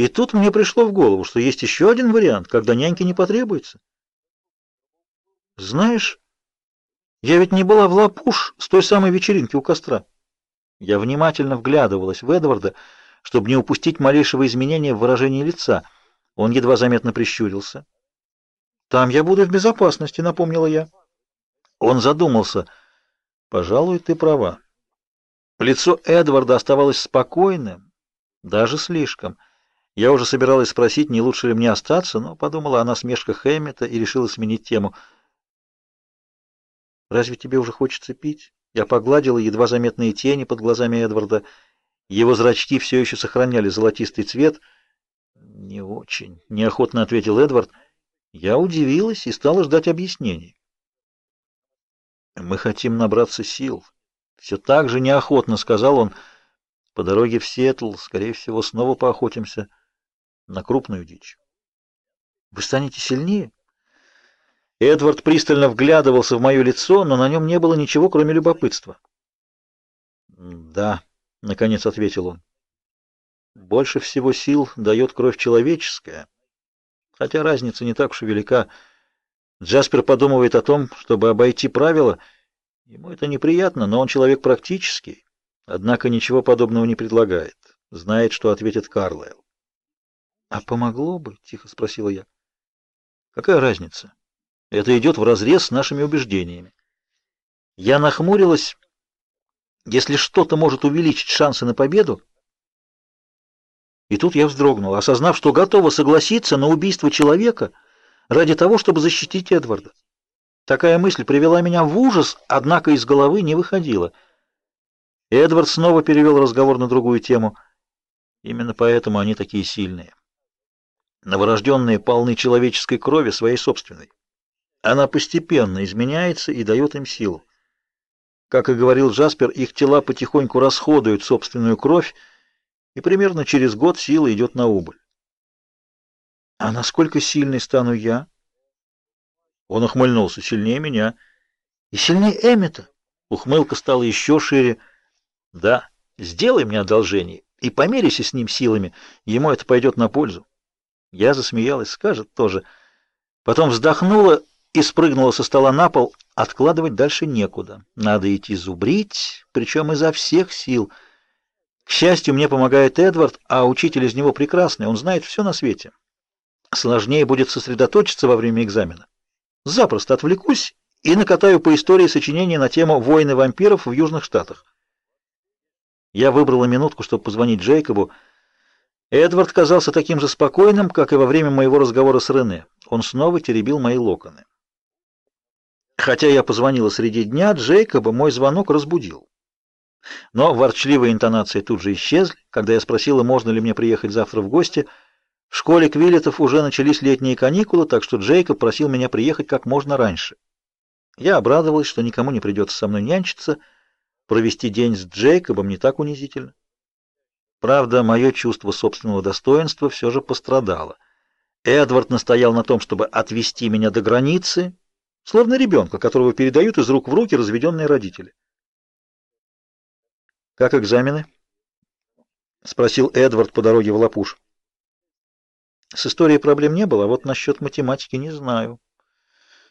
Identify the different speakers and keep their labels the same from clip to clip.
Speaker 1: И тут мне пришло в голову, что есть еще один вариант, когда няньки не потребуется. Знаешь, я ведь не была в Лапуш с той самой вечеринки у костра. Я внимательно вглядывалась в Эдварда, чтобы не упустить малейшего изменения в выражении лица. Он едва заметно прищурился. «Там я буду в безопасности», — напомнила я. Он задумался. «Пожалуй, ты права». Лицо Эдварда оставалось спокойным, даже слишком. Я уже собиралась спросить, не лучше ли мне остаться, но подумала о насмешках Эммета и решила сменить тему. «Разве тебе уже хочется пить?» Я погладила едва заметные тени под глазами Эдварда. Его зрачки все еще сохраняли золотистый цвет. «Не очень», — неохотно ответил Эдвард. Я удивилась и стала ждать объяснений. «Мы хотим набраться сил». Все так же неохотно сказал он. «По дороге в Сиэтл, скорее всего, снова поохотимся на крупную дичь». «Вы станете сильнее?» Эдвард пристально вглядывался в мое лицо, но на нем не было ничего, кроме любопытства. «Да», — наконец ответил он. «Больше всего сил дает кровь человеческая, хотя разница не так уж и велика. Джаспер подумывает о том, чтобы обойти правила. Ему это неприятно, но он человек практический, однако ничего подобного не предлагает. Знает, что ответит Карлайл». «А помогло бы?» — тихо спросила я. «Какая разница?» Это идет вразрез с нашими убеждениями. Я нахмурилась. Если что-то может увеличить шансы на победу, и тут я вздрогнула, осознав, что готова согласиться на убийство человека ради того, чтобы защитить Эдварда. Такая мысль привела меня в ужас, однако из головы не выходила. Эдвард снова перевел разговор на другую тему. Именно поэтому они такие сильные. Новорожденные полны человеческой крови своей собственной. Она постепенно изменяется и дает им силу. Как и говорил Джаспер, их тела потихоньку расходуют собственную кровь, и примерно через год сила идет на убыль. А насколько сильной стану я? Он ухмыльнулся. Сильнее меня. И сильнее Эммета. Ухмылка стала еще шире. Да, сделай мне одолжение и померяйся с ним силами. Ему это пойдет на пользу. Я засмеялась, скажет тоже. Потом вздохнула и спрыгнула со стола на пол. Откладывать дальше некуда. Надо идти зубрить, причем изо всех сил. К счастью, мне помогает Эдвард, а учитель из него прекрасный, он знает все на свете. Сложнее будет сосредоточиться во время экзамена. Запросто отвлекусь и накатаю по истории сочинения на тему «Войны вампиров в Южных Штатах». Я выбрала минутку, чтобы позвонить Джейкобу. Эдвард казался таким же спокойным, как и во время моего разговора с Рене. Он снова теребил мои локоны. Хотя я позвонила среди дня, Джейкоба мой звонок разбудил. Но ворчливые интонации тут же исчезли, когда я спросила, можно ли мне приехать завтра в гости. В школе Квиллетов уже начались летние каникулы, так что Джейкоб просил меня приехать как можно раньше. Я обрадовалась, что никому не придется со мной нянчиться, провести день с Джейкобом не так унизительно. Правда, мое чувство собственного достоинства все же пострадало. Эдвард настоял на том, чтобы отвезти меня до границы, словно ребенка, которого передают из рук в руки разведенные родители. «Как экзамены?» — спросил Эдвард по дороге в Лапуш. «С историей проблем не было, а вот насчет математики не знаю.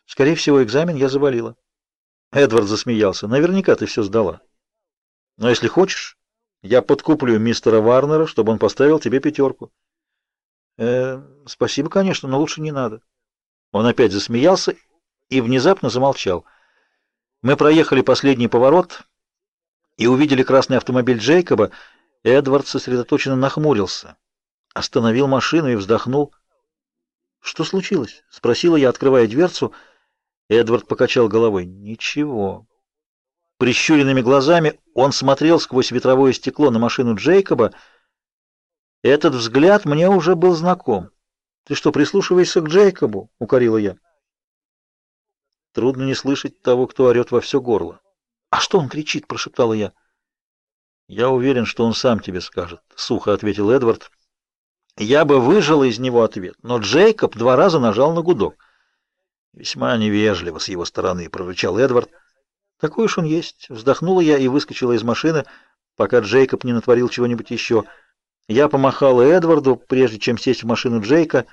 Speaker 1: Скорее всего, экзамен я завалила». Эдвард засмеялся. «Наверняка ты все сдала. Но если хочешь, я подкуплю мистера Варнера, чтобы он поставил тебе пятерку». «Э, спасибо, конечно, но лучше не надо». Он опять засмеялся и внезапно замолчал. Мы проехали последний поворот и увидели красный автомобиль Джейкоба. Эдвард сосредоточенно нахмурился, остановил машину и вздохнул. «Что случилось?» — спросила я, открывая дверцу. Эдвард покачал головой. «Ничего». Прищуренными глазами он смотрел сквозь ветровое стекло на машину Джейкоба. Этот взгляд мне уже был знаком. «Ты что, прислушиваешься к Джейкобу?» — укорила я. Трудно не слышать того, кто орет во все горло. «А что он кричит?» — прошептала я. «Я уверен, что он сам тебе скажет», — сухо ответил Эдвард. Я бы выжила из него ответ, но Джейкоб два раза нажал на гудок. «Весьма невежливо с его стороны», — прорычал Эдвард. «Такой уж он есть». Вздохнула я и выскочила из машины, пока Джейкоб не натворил чего-нибудь еще. Я помахала Эдварду, прежде чем сесть в машину Джейка,